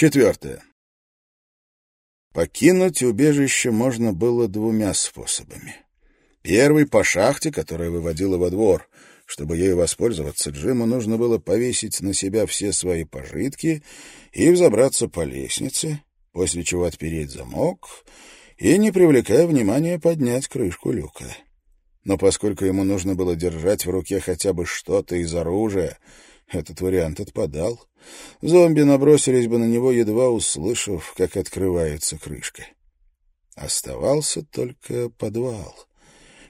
Четвертое. Покинуть убежище можно было двумя способами. Первый — по шахте, которая выводила во двор. Чтобы ею воспользоваться, Джиму нужно было повесить на себя все свои пожитки и взобраться по лестнице, после чего отпереть замок и, не привлекая внимания, поднять крышку люка. Но поскольку ему нужно было держать в руке хотя бы что-то из оружия, этот вариант отпадал. Зомби набросились бы на него, едва услышав, как открывается крышка. Оставался только подвал.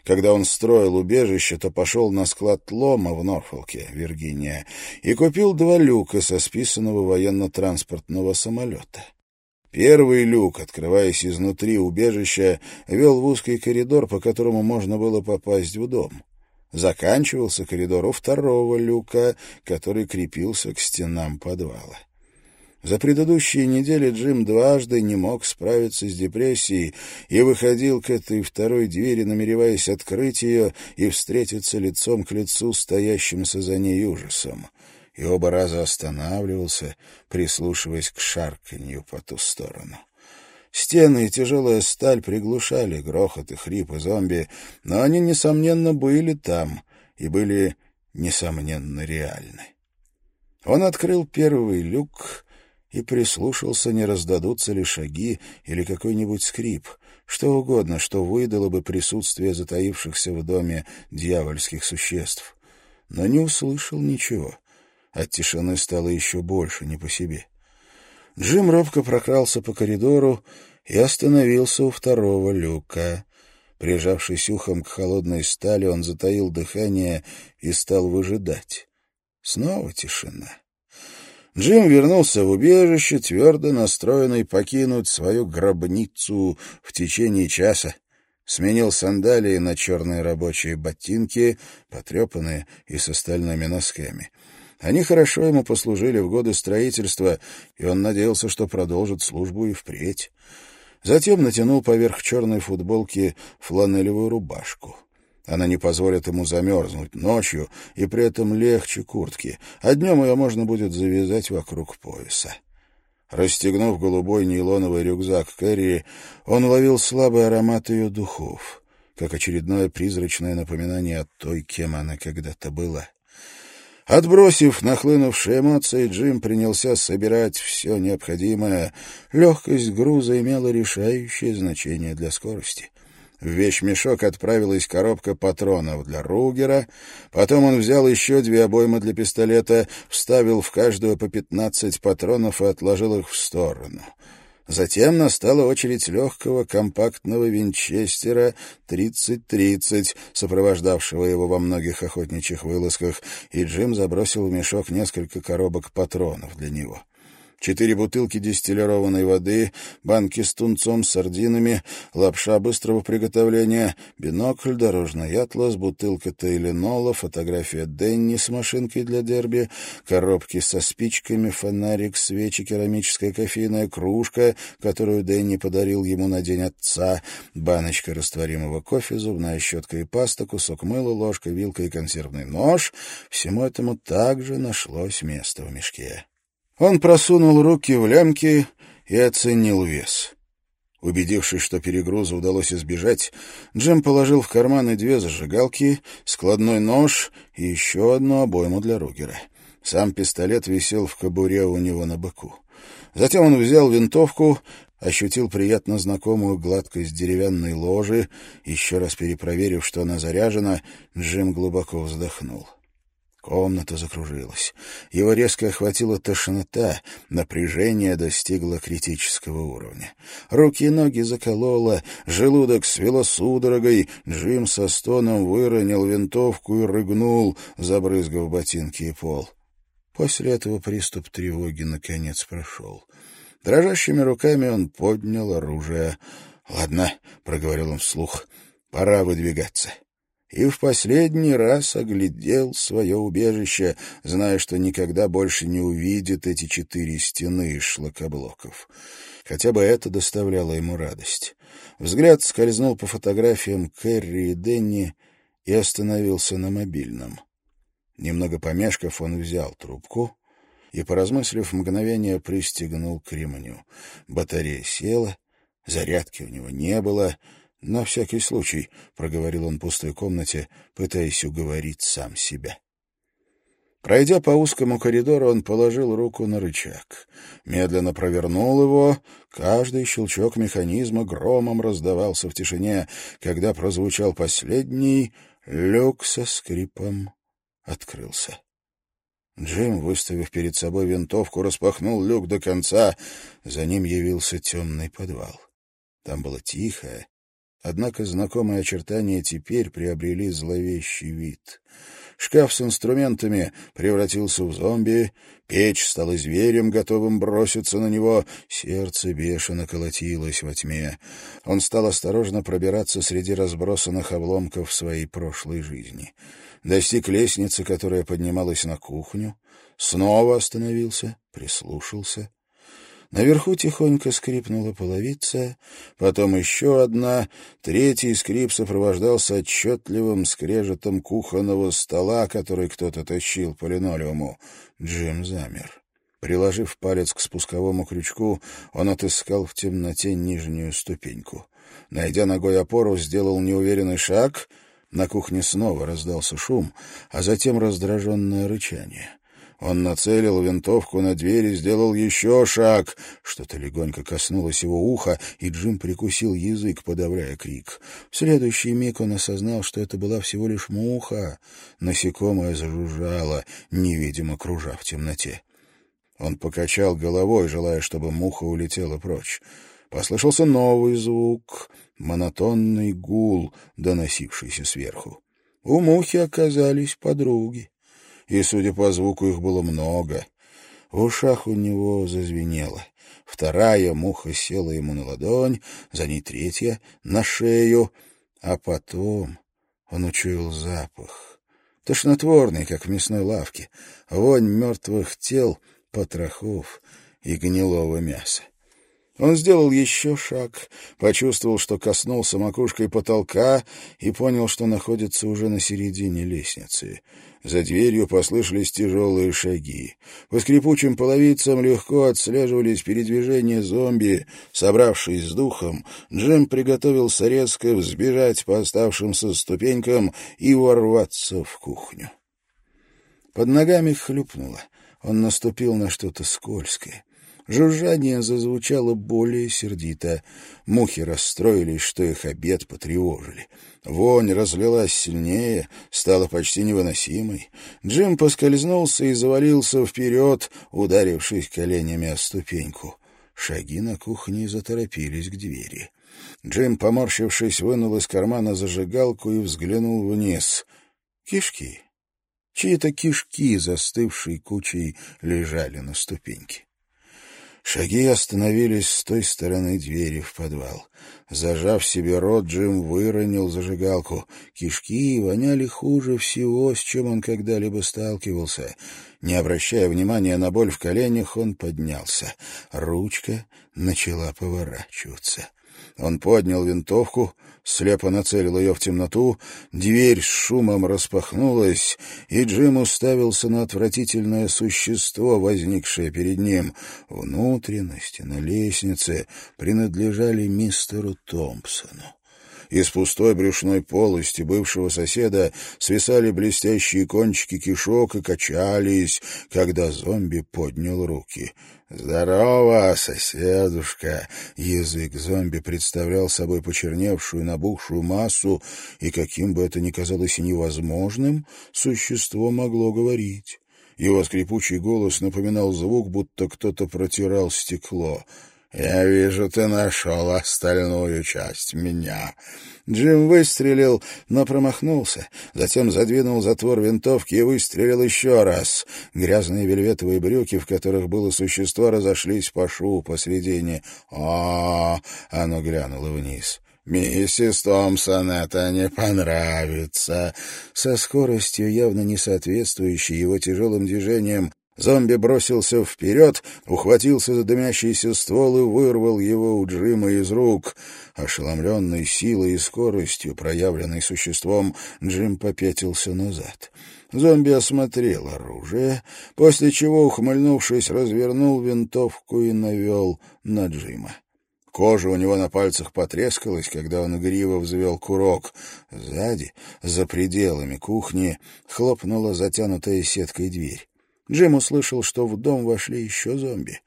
Когда он строил убежище, то пошел на склад лома в Норфолке, Виргиния, и купил два люка со списанного военно-транспортного самолета. Первый люк, открываясь изнутри убежища, вел в узкий коридор, по которому можно было попасть в дом. Заканчивался коридор у второго люка, который крепился к стенам подвала. За предыдущие недели Джим дважды не мог справиться с депрессией и выходил к этой второй двери, намереваясь открыть ее и встретиться лицом к лицу стоящимся за ней ужасом и оба раза останавливался, прислушиваясь к шарканью по ту сторону. Стены и тяжелая сталь приглушали грохот и хрипы зомби, но они, несомненно, были там и были, несомненно, реальны. Он открыл первый люк и прислушался, не раздадутся ли шаги или какой-нибудь скрип, что угодно, что выдало бы присутствие затаившихся в доме дьявольских существ. Но не услышал ничего — от тишины стало еще больше, не по себе. Джим робко прокрался по коридору и остановился у второго люка. Прижавшись ухом к холодной стали, он затаил дыхание и стал выжидать. Снова тишина. Джим вернулся в убежище, твердо настроенный покинуть свою гробницу в течение часа. Сменил сандалии на черные рабочие ботинки, потрепанные и с остальными носками. Они хорошо ему послужили в годы строительства, и он надеялся, что продолжит службу и впредь. Затем натянул поверх черной футболки фланелевую рубашку. Она не позволит ему замерзнуть ночью, и при этом легче куртки, а днем ее можно будет завязать вокруг пояса. Расстегнув голубой нейлоновый рюкзак Кэрри, он ловил слабый аромат ее духов, как очередное призрачное напоминание о той, кем она когда-то была. Отбросив нахлынувшие эмоции, Джим принялся собирать все необходимое. Легкость груза имела решающее значение для скорости. В вещмешок отправилась коробка патронов для Ругера. Потом он взял еще две обоймы для пистолета, вставил в каждую по пятнадцать патронов и отложил их в сторону. Затем настала очередь легкого компактного винчестера 30-30, сопровождавшего его во многих охотничьих вылазках, и Джим забросил в мешок несколько коробок патронов для него четыре бутылки дистиллированной воды, банки с тунцом, сардинами, лапша быстрого приготовления, бинокль, дорожный атлас, бутылка тейленола, фотография Денни с машинкой для дерби, коробки со спичками, фонарик, свечи, керамическая кофейная кружка, которую Денни подарил ему на день отца, баночка растворимого кофе, зубная щетка и паста, кусок мыла, ложка, вилка и консервный нож. Всему этому также нашлось место в мешке. Он просунул руки в лямки и оценил вес. Убедившись, что перегруза удалось избежать, Джем положил в карманы две зажигалки, складной нож и еще одну обойму для Ругера. Сам пистолет висел в кобуре у него на боку. Затем он взял винтовку, ощутил приятно знакомую гладкость деревянной ложи, еще раз перепроверив, что она заряжена, Джим глубоко вздохнул. Комната закружилась. Его резко охватила тошнота, напряжение достигло критического уровня. Руки и ноги закололо, желудок свело судорогой, Джим со стоном выронил винтовку и рыгнул, забрызгав ботинки и пол. После этого приступ тревоги наконец прошел. Дрожащими руками он поднял оружие. «Ладно», — проговорил он вслух, — «пора выдвигаться» и в последний раз оглядел свое убежище, зная, что никогда больше не увидит эти четыре стены из шлакоблоков. Хотя бы это доставляло ему радость. Взгляд скользнул по фотографиям Кэрри и Денни и остановился на мобильном. Немного помешков, он взял трубку, и, поразмыслив мгновение, пристегнул к ремню. Батарея села, зарядки у него не было. «На всякий случай», — проговорил он в пустой комнате, пытаясь уговорить сам себя. Пройдя по узкому коридору, он положил руку на рычаг. Медленно провернул его. Каждый щелчок механизма громом раздавался в тишине. Когда прозвучал последний, люк со скрипом открылся. Джим, выставив перед собой винтовку, распахнул люк до конца. За ним явился темный подвал. Там было тихо, однако знакомые очертания теперь приобрели зловещий вид — Шкаф с инструментами превратился в зомби, печь стала зверем, готовым броситься на него, сердце бешено колотилось во тьме. Он стал осторожно пробираться среди разбросанных обломков своей прошлой жизни. Достиг лестницы, которая поднималась на кухню, снова остановился, прислушался — Наверху тихонько скрипнула половица, потом еще одна, третий скрип сопровождался отчетливым скрежетом кухонного стола, который кто-то тащил по линолеуму. Джим замер. Приложив палец к спусковому крючку, он отыскал в темноте нижнюю ступеньку. Найдя ногой опору, сделал неуверенный шаг. На кухне снова раздался шум, а затем раздраженное рычание. Он нацелил винтовку на дверь и сделал еще шаг. Что-то легонько коснулось его уха, и Джим прикусил язык, подавляя крик. В следующий миг он осознал, что это была всего лишь муха. Насекомое зажужжало, невидимо кружа в темноте. Он покачал головой, желая, чтобы муха улетела прочь. Послышался новый звук, монотонный гул, доносившийся сверху. У мухи оказались подруги и, судя по звуку, их было много. В ушах у него зазвенело. Вторая муха села ему на ладонь, за ней третья — на шею, а потом он учуял запах. Тошнотворный, как в мясной лавке, вонь мертвых тел, потрохов и гнилого мяса. Он сделал еще шаг, почувствовал, что коснулся макушкой потолка и понял, что находится уже на середине лестницы. За дверью послышались тяжелые шаги. По скрипучим половицам легко отслеживались передвижения зомби. Собравшись с духом, Джим приготовился резко взбежать по оставшимся ступенькам и ворваться в кухню. Под ногами хлюпнуло. Он наступил на что-то скользкое. Жужжание зазвучало более сердито. Мухи расстроились, что их обед потревожили. Вонь разлилась сильнее, стала почти невыносимой. Джим поскользнулся и завалился вперед, ударившись коленями о ступеньку. Шаги на кухне заторопились к двери. Джим, поморщившись, вынул из кармана зажигалку и взглянул вниз. Кишки. Чьи-то кишки, застывшие кучей, лежали на ступеньке. Шаги остановились с той стороны двери в подвал. Зажав себе рот, Джим выронил зажигалку. Кишки воняли хуже всего, с чем он когда-либо сталкивался. Не обращая внимания на боль в коленях, он поднялся. Ручка начала поворачиваться. Он поднял винтовку, слепо нацелил ее в темноту, дверь с шумом распахнулась, и Джим уставился на отвратительное существо, возникшее перед ним. Внутренности на лестнице принадлежали мистеру Томпсону. Из пустой брюшной полости бывшего соседа свисали блестящие кончики кишок и качались, когда зомби поднял руки. «Здорово, соседушка!» Язык зомби представлял собой почерневшую, набухшую массу, и каким бы это ни казалось невозможным, существо могло говорить. Его скрипучий голос напоминал звук, будто кто-то протирал стекло. «Я вижу, ты нашел остальную часть меня». Джим выстрелил, но промахнулся. Затем задвинул затвор винтовки и выстрелил еще раз. Грязные вельветовые брюки, в которых было существо, разошлись по шву посредине. «О!» — оно глянуло вниз. «Миссис Томпсон это не понравится». Со скоростью, явно не соответствующей его тяжелым движениям, Зомби бросился вперед, ухватился за дымящийся ствол и вырвал его у Джима из рук. Ошеломленный силой и скоростью, проявленной существом, Джим попятился назад. Зомби осмотрел оружие, после чего, ухмыльнувшись, развернул винтовку и навел на Джима. Кожа у него на пальцах потрескалась, когда он игриво взвел курок. Сзади, за пределами кухни, хлопнула затянутая сеткой дверь. Джим услышал, что в дом вошли еще зомби.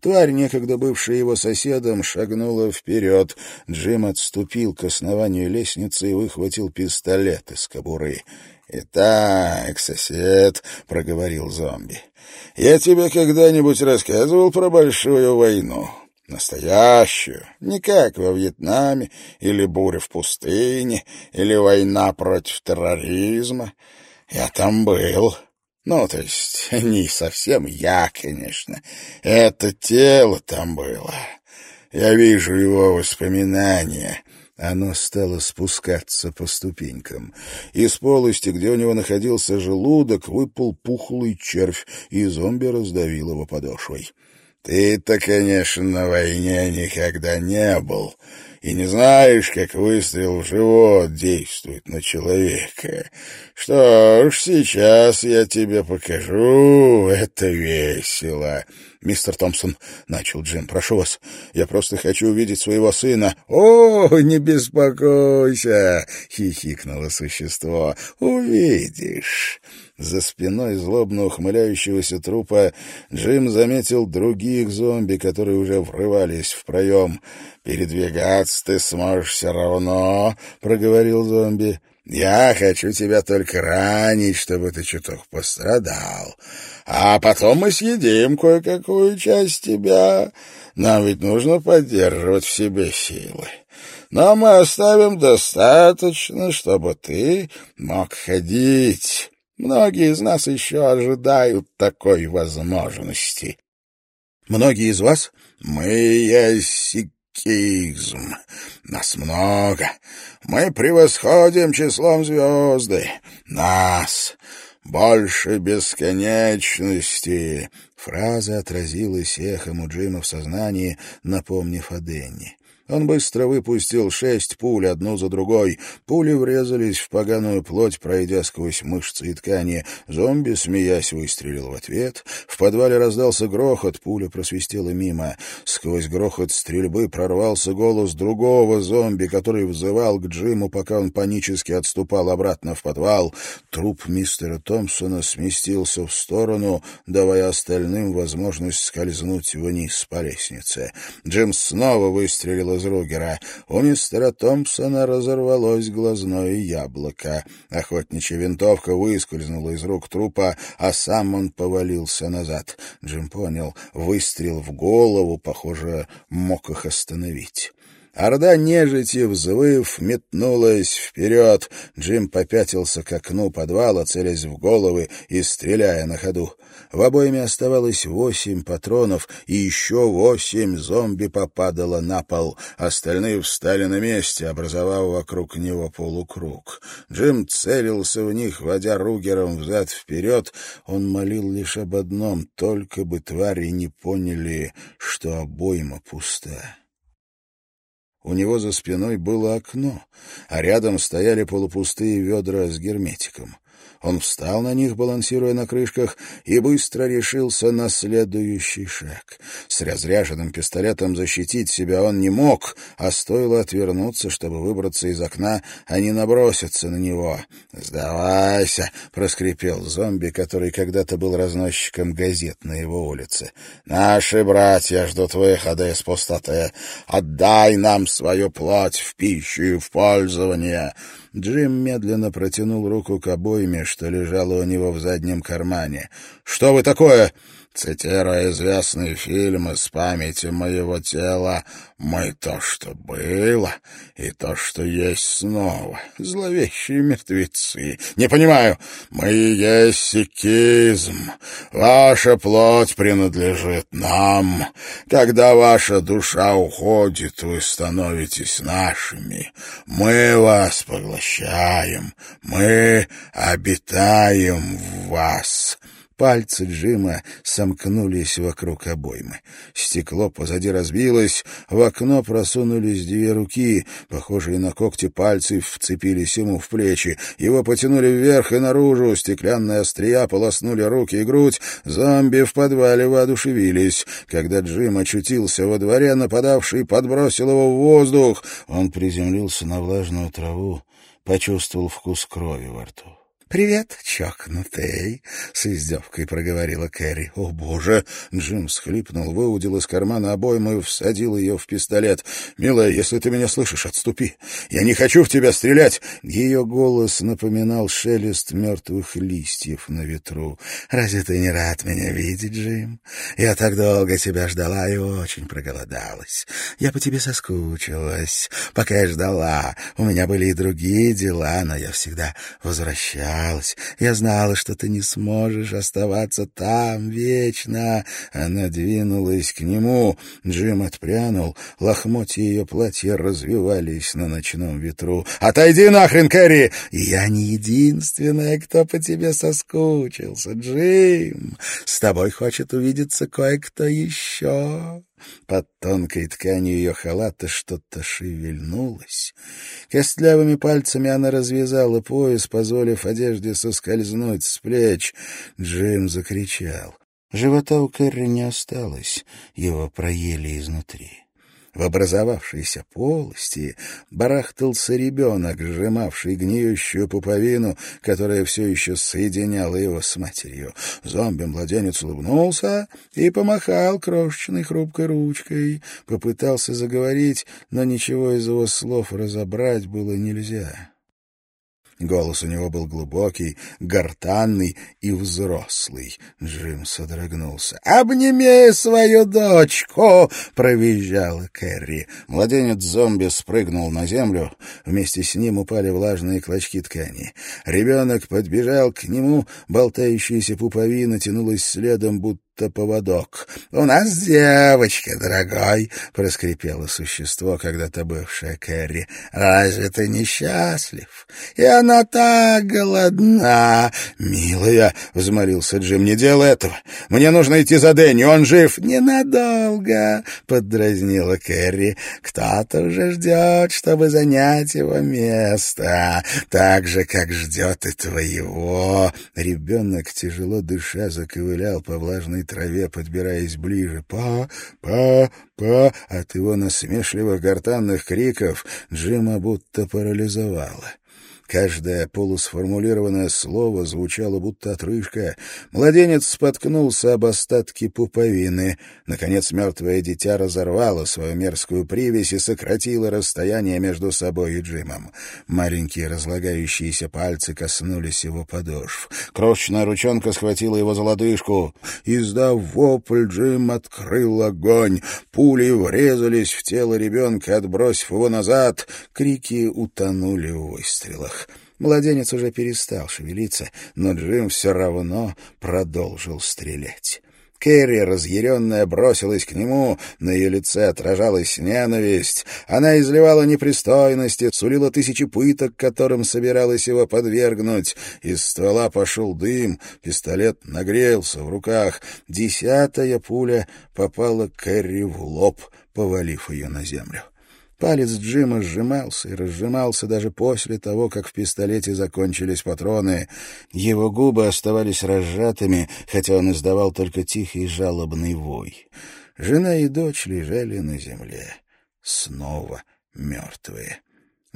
Тварь, некогда бывшая его соседом, шагнула вперед. Джим отступил к основанию лестницы и выхватил пистолет из кобуры. «Итак, сосед», — проговорил зомби, — «я тебе когда-нибудь рассказывал про большую войну?» Настоящую, не как во Вьетнаме, или буря в пустыне, или война против терроризма. Я там был. Ну, то есть, не совсем я, конечно. Это тело там было. Я вижу его воспоминания. Оно стало спускаться по ступенькам. Из полости, где у него находился желудок, выпал пухлый червь, и зомби раздавил его подошвой. Ты-то, конечно, на войне никогда не был и не знаешь, как выстрел в живот действует на человека. Что ж, сейчас я тебе покажу, это весело. «Мистер Томпсон», — начал Джим, — «прошу вас, я просто хочу увидеть своего сына». «О, не беспокойся», — хихикнуло существо, — «увидишь». За спиной злобно ухмыляющегося трупа Джим заметил других зомби, которые уже врывались в проем. «Передвигаться ты сможешь все равно», — проговорил зомби. «Я хочу тебя только ранить, чтобы ты чуток пострадал. А потом мы съедим кое-какую часть тебя. Нам ведь нужно поддерживать в себе силы. Но мы оставим достаточно, чтобы ты мог ходить». Многие из нас еще ожидают такой возможности. Многие из вас? Мы есть Кизм. Нас много. Мы превосходим числом звезды. Нас больше бесконечности. Фраза отразилась эхом у Джима в сознании, напомнив о Денни. Он быстро выпустил шесть пуль одну за другой. Пули врезались в поганую плоть, пройдя сквозь мышцы и ткани. Зомби, смеясь, выстрелил в ответ. В подвале раздался грохот, пуля просвистела мимо. Сквозь грохот стрельбы прорвался голос другого зомби, который взывал к Джиму, пока он панически отступал обратно в подвал. Труп мистера Томпсона сместился в сторону, давая остальным возможность скользнуть вниз по лестнице. Джим снова выстрелил из Ругера. У мистера Томпсона разорвалось глазное яблоко. Охотничья винтовка выскользнула из рук трупа, а сам он повалился назад. Джим понял, выстрел в голову, похоже, мог их остановить. Орда нежити, взвыв, метнулась вперед. Джим попятился к окну подвала, целясь в головы и стреляя на ходу. В обойме оставалось восемь патронов, и еще восемь зомби попадало на пол. Остальные встали на месте, образовав вокруг него полукруг. Джим целился в них, водя Ругером взад-вперед. Он молил лишь об одном — только бы твари не поняли, что обойма пуста. У него за спиной было окно, а рядом стояли полупустые ведра с герметиком. Он встал на них, балансируя на крышках, и быстро решился на следующий шаг. С разряженным пистолетом защитить себя он не мог, а стоило отвернуться, чтобы выбраться из окна, а не наброситься на него. «Сдавайся!» — проскрипел зомби, который когда-то был разносчиком газет на его улице. «Наши братья ждут выхода из пустоты. Отдай нам свою плоть в пищу и в пользование!» Джим медленно протянул руку к обойме, что лежало у него в заднем кармане. «Что вы такое?» Цитируя известные фильмы с памяти моего тела, мы то, что было, и то, что есть снова. Зловещие мертвецы. Не понимаю. Мы есть сикизм. Ваша плоть принадлежит нам. Когда ваша душа уходит, вы становитесь нашими. Мы вас поглощаем. Мы обитаем в вас. Пальцы Джима сомкнулись вокруг обоймы. Стекло позади разбилось, в окно просунулись две руки, похожие на когти пальцы, вцепились ему в плечи. Его потянули вверх и наружу, стеклянные острия полоснули руки и грудь, зомби в подвале воодушевились. Когда Джим очутился во дворе, нападавший подбросил его в воздух. Он приземлился на влажную траву, почувствовал вкус крови во рту. «Привет, чокнутый!» — с издевкой проговорила Кэрри. «О, боже!» — Джим схлипнул, выудил из кармана обойму и всадил ее в пистолет. «Милая, если ты меня слышишь, отступи! Я не хочу в тебя стрелять!» Ее голос напоминал шелест мертвых листьев на ветру. «Разве ты не рад меня видеть, Джим? Я так долго тебя ждала и очень проголодалась. Я по тебе соскучилась. Пока я ждала, у меня были и другие дела, но я всегда возвращалась боялась. Я знала, что ты не сможешь оставаться там вечно. Она двинулась к нему. Джим отпрянул. Лохмотья ее платья развивались на ночном ветру. «Отойди нахрен, Кэрри!» «Я не единственная, кто по тебе соскучился, Джим. С тобой хочет увидеться кое-кто еще». Под тонкой тканью ее халата что-то шевельнулось. Костлявыми пальцами она развязала пояс, позволив одежде соскользнуть с плеч. Джим закричал. Живота у Кэрри не осталось, его проели изнутри. В образовавшейся полости барахтался ребенок, сжимавший гниющую пуповину, которая все еще соединяла его с матерью. Зомби-младенец улыбнулся и помахал крошечной хрупкой ручкой. Попытался заговорить, но ничего из его слов разобрать было нельзя. Голос у него был глубокий, гортанный и взрослый. Джим содрогнулся. «Обними свою дочку!» — провизжала Кэрри. Младенец-зомби спрыгнул на землю. Вместе с ним упали влажные клочки ткани. Ребенок подбежал к нему, болтающаяся пуповина тянулась следом, будто будто поводок. «У нас девочка, дорогой!» — проскрипело существо, когда-то бывшее Кэрри. «Разве ты несчастлив? И она так голодна!» «Милая!» — взмолился Джим. «Не делай этого! Мне нужно идти за Дэнни, он жив!» «Ненадолго!» — поддразнила Кэрри. «Кто-то уже ждет, чтобы занять его место, так же, как ждет и твоего!» Ребенок, тяжело дыша, заковылял по влажной траве, подбираясь ближе. «Па! Па! Па!» От его насмешливых гортанных криков Джима будто парализовало. Каждое полусформулированное слово звучало будто отрыжка. Младенец споткнулся об остатки пуповины. Наконец мертвое дитя разорвало свою мерзкую привязь и сократило расстояние между собой и Джимом. Маленькие разлагающиеся пальцы коснулись его подошв. Крошечная ручонка схватила его за лодыжку. Издав вопль, Джим открыл огонь. Пули врезались в тело ребенка, отбросив его назад. Крики утонули в выстрелах. Младенец уже перестал шевелиться, но Джим все равно продолжил стрелять. Кэрри, разъяренная, бросилась к нему, на ее лице отражалась ненависть. Она изливала непристойности, сулила тысячи пыток, которым собиралась его подвергнуть. Из ствола пошел дым, пистолет нагрелся в руках. Десятая пуля попала Кэрри в лоб, повалив ее на землю. Палец Джима сжимался и разжимался даже после того, как в пистолете закончились патроны. Его губы оставались разжатыми, хотя он издавал только тихий жалобный вой. Жена и дочь лежали на земле, снова мертвые.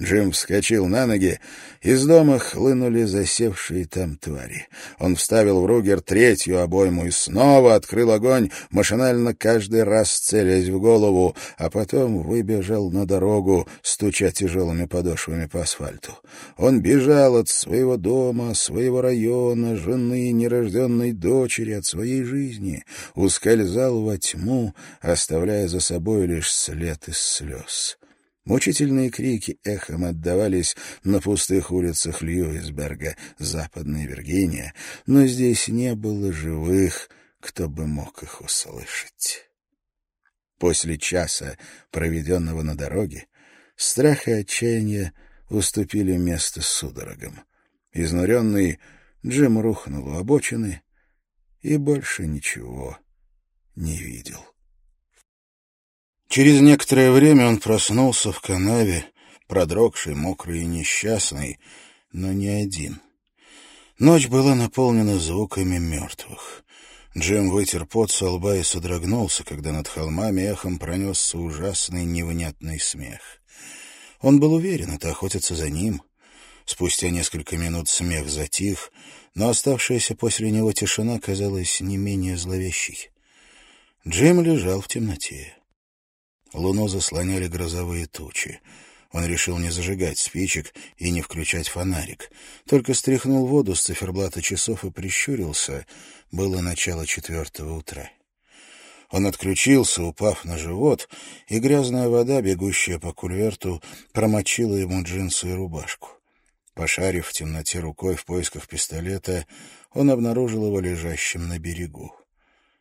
Джим вскочил на ноги. Из дома хлынули засевшие там твари. Он вставил в Ругер третью обойму и снова открыл огонь, машинально каждый раз целясь в голову, а потом выбежал на дорогу, стуча тяжелыми подошвами по асфальту. Он бежал от своего дома, своего района, жены, нерожденной дочери, от своей жизни, ускользал во тьму, оставляя за собой лишь след из слез. Мучительные крики эхом отдавались на пустых улицах Льюисберга, Западная Виргиния, но здесь не было живых, кто бы мог их услышать. После часа, проведенного на дороге, страх и отчаяние уступили место судорогам. Изнуренный Джим рухнул у обочины и больше ничего не видел. Через некоторое время он проснулся в канаве, продрогший, мокрый и несчастный, но не один. Ночь была наполнена звуками мертвых. Джим вытер пот со лба и содрогнулся, когда над холмами эхом пронесся ужасный невнятный смех. Он был уверен, это охотятся за ним. Спустя несколько минут смех затих, но оставшаяся после него тишина казалась не менее зловещей. Джим лежал в темноте. Луну заслоняли грозовые тучи. Он решил не зажигать спичек и не включать фонарик. Только стряхнул воду с циферблата часов и прищурился. Было начало четвертого утра. Он отключился, упав на живот, и грязная вода, бегущая по кульверту, промочила ему джинсы и рубашку. Пошарив в темноте рукой в поисках пистолета, он обнаружил его лежащим на берегу.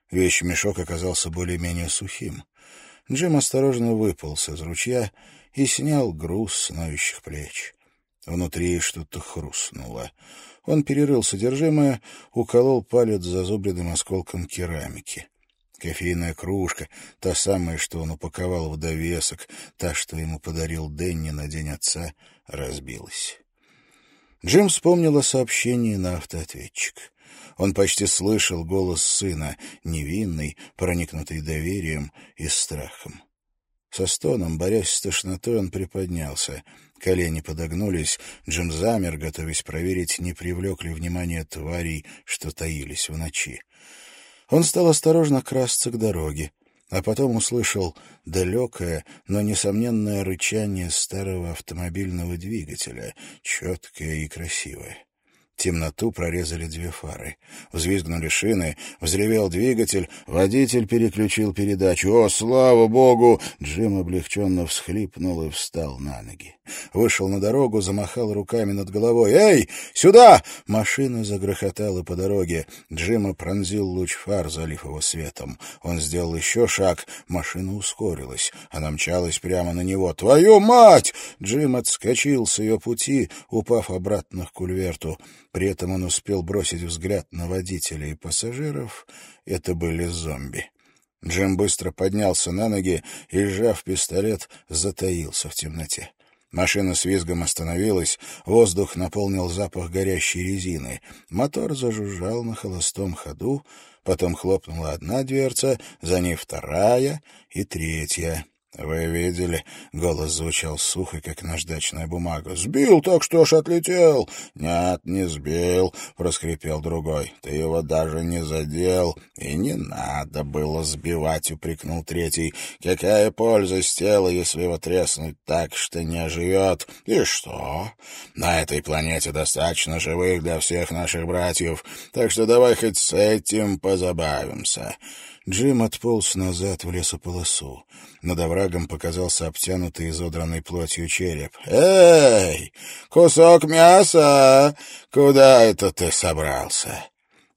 Вещь-мешок оказался более-менее сухим. Джим осторожно выполз из ручья и снял груз с ноющих плеч. Внутри что-то хрустнуло. Он перерыл содержимое, уколол палец зазубренным осколком керамики. Кофейная кружка, та самая, что он упаковал в довесок, та, что ему подарил Дэнни на День отца, разбилась. Джим вспомнил о сообщении на автоответчик. Он почти слышал голос сына, невинный, проникнутый доверием и страхом. Со стоном, борясь с тошнотой, он приподнялся. Колени подогнулись, Джим замер, готовясь проверить, не привлек ли внимание тварей, что таились в ночи. Он стал осторожно красться к дороге, а потом услышал далекое, но несомненное рычание старого автомобильного двигателя, четкое и красивое. Темноту прорезали две фары. Взвизгнули шины, взревел двигатель, водитель переключил передачу. «О, слава богу!» Джим облегченно всхлипнул и встал на ноги. Вышел на дорогу, замахал руками над головой. «Эй, сюда!» Машина загрохотала по дороге. Джима пронзил луч фар, залив его светом. Он сделал еще шаг. Машина ускорилась. Она мчалась прямо на него. «Твою мать!» Джим отскочил с ее пути, упав обратно к кульверту. При этом он успел бросить взгляд на водителя и пассажиров. Это были зомби. Джим быстро поднялся на ноги и, сжав пистолет, затаился в темноте. Машина с визгом остановилась, воздух наполнил запах горящей резины. Мотор зажужжал на холостом ходу, потом хлопнула одна дверца, за ней вторая и третья. «Вы видели?» — голос звучал сухо, как наждачная бумага. «Сбил так, что аж отлетел!» «Нет, не сбил!» — проскрипел другой. «Ты его даже не задел, и не надо было сбивать!» — упрекнул третий. «Какая польза с тела, если его треснуть так, что не оживет? И что? На этой планете достаточно живых для всех наших братьев, так что давай хоть с этим позабавимся!» Джим отполз назад в лесополосу. Над оврагом показался обтянутый изодранной плотью череп. «Эй, кусок мяса! Куда это ты собрался?»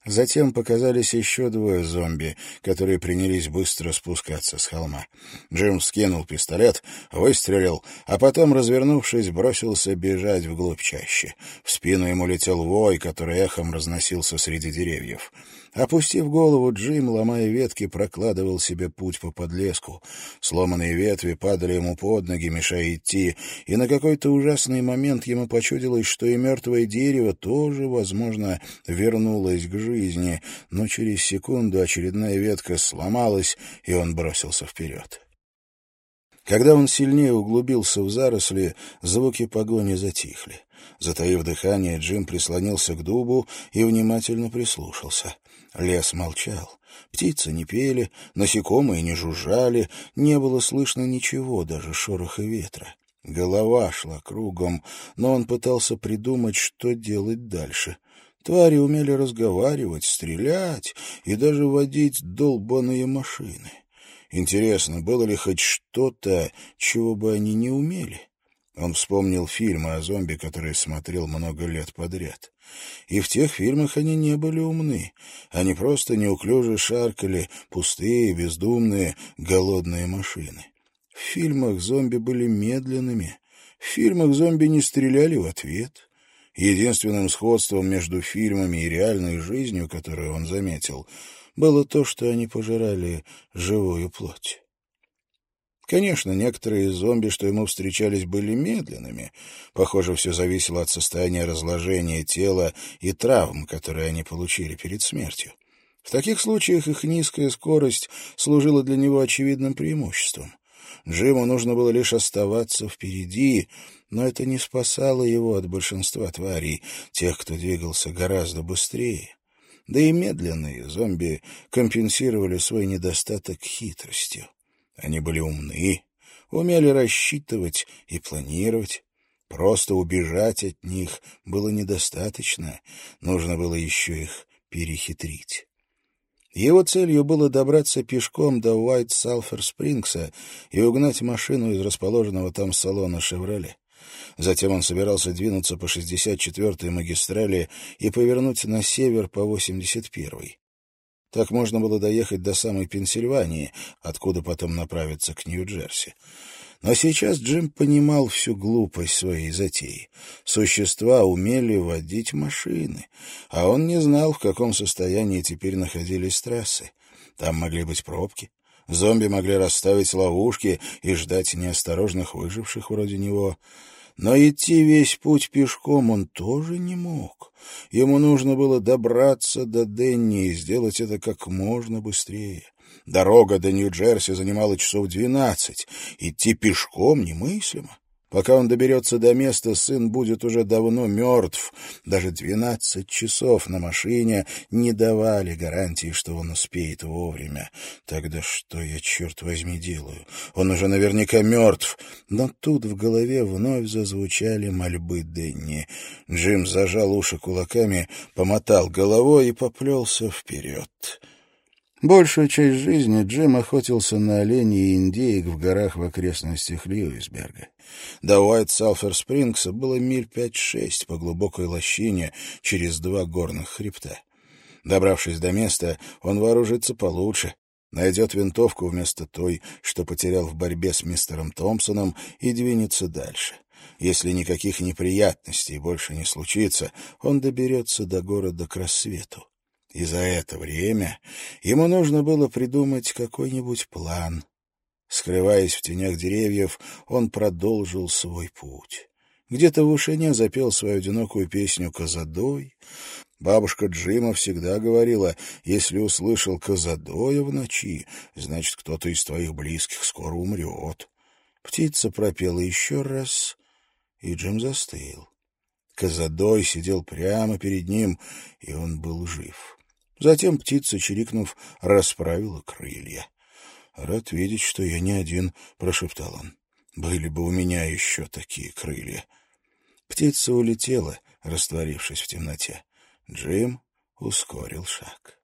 Затем показались еще двое зомби, которые принялись быстро спускаться с холма. Джим скинул пистолет, выстрелил, а потом, развернувшись, бросился бежать вглубь чаще. В спину ему летел вой, который эхом разносился среди деревьев. Опустив голову, Джим, ломая ветки, прокладывал себе путь по подлеску. Сломанные ветви падали ему под ноги, мешая идти, и на какой-то ужасный момент ему почудилось, что и мертвое дерево тоже, возможно, вернулось к жизни, но через секунду очередная ветка сломалась, и он бросился вперед. Когда он сильнее углубился в заросли, звуки погони затихли. Затаив дыхание, Джим прислонился к дубу и внимательно прислушался. Лес молчал. Птицы не пели, насекомые не жужжали, не было слышно ничего, даже шороха ветра. Голова шла кругом, но он пытался придумать, что делать дальше. Твари умели разговаривать, стрелять и даже водить долбаные машины. Интересно, было ли хоть что-то, чего бы они не умели? Он вспомнил фильмы о зомби, которые смотрел много лет подряд. И в тех фильмах они не были умны. Они просто неуклюже шаркали, пустые, бездумные, голодные машины. В фильмах зомби были медленными. В фильмах зомби не стреляли в ответ. Единственным сходством между фильмами и реальной жизнью, которую он заметил, было то, что они пожирали живую плоть. Конечно, некоторые зомби, что ему встречались, были медленными. Похоже, все зависело от состояния разложения тела и травм, которые они получили перед смертью. В таких случаях их низкая скорость служила для него очевидным преимуществом. Джиму нужно было лишь оставаться впереди, но это не спасало его от большинства тварей, тех, кто двигался гораздо быстрее. Да и медленные зомби компенсировали свой недостаток хитростью. Они были умны, умели рассчитывать и планировать. Просто убежать от них было недостаточно, нужно было еще их перехитрить. Его целью было добраться пешком до Уайт-Салфер-Спрингса и угнать машину из расположенного там салона «Шевроле». Затем он собирался двинуться по 64-й магистрали и повернуть на север по 81-й. Так можно было доехать до самой Пенсильвании, откуда потом направиться к Нью-Джерси. Но сейчас Джим понимал всю глупость своей затеи. Существа умели водить машины, а он не знал, в каком состоянии теперь находились трассы. Там могли быть пробки. Зомби могли расставить ловушки и ждать неосторожных выживших вроде него. Но идти весь путь пешком он тоже не мог. Ему нужно было добраться до Денни и сделать это как можно быстрее. Дорога до Нью-Джерси занимала часов двенадцать. Идти пешком немыслимо. Пока он доберется до места, сын будет уже давно мертв. Даже двенадцать часов на машине не давали гарантии, что он успеет вовремя. Тогда что я, черт возьми, делаю? Он уже наверняка мертв. Но тут в голове вновь зазвучали мольбы Денни. Джим зажал уши кулаками, помотал головой и поплелся вперед. Большую часть жизни Джим охотился на оленей и индеек в горах в окрестностях Льюисберга. До Уайт-Салфер-Спрингса было миль пять-шесть по глубокой лощине через два горных хребта. Добравшись до места, он вооружится получше, найдет винтовку вместо той, что потерял в борьбе с мистером Томпсоном, и двинется дальше. Если никаких неприятностей больше не случится, он доберется до города к рассвету. И за это время ему нужно было придумать какой-нибудь план. Скрываясь в тенях деревьев, он продолжил свой путь. Где-то в вышине запел свою одинокую песню «Козадой». Бабушка Джима всегда говорила, если услышал «Козадоя» в ночи, значит, кто-то из твоих близких скоро умрет. Птица пропела еще раз, и Джим застыл. Козадой сидел прямо перед ним, и он был жив. Затем птица, чирикнув, расправила крылья. «Рад видеть, что я не один», — прошептал он. «Были бы у меня еще такие крылья». Птица улетела, растворившись в темноте. Джим ускорил шаг.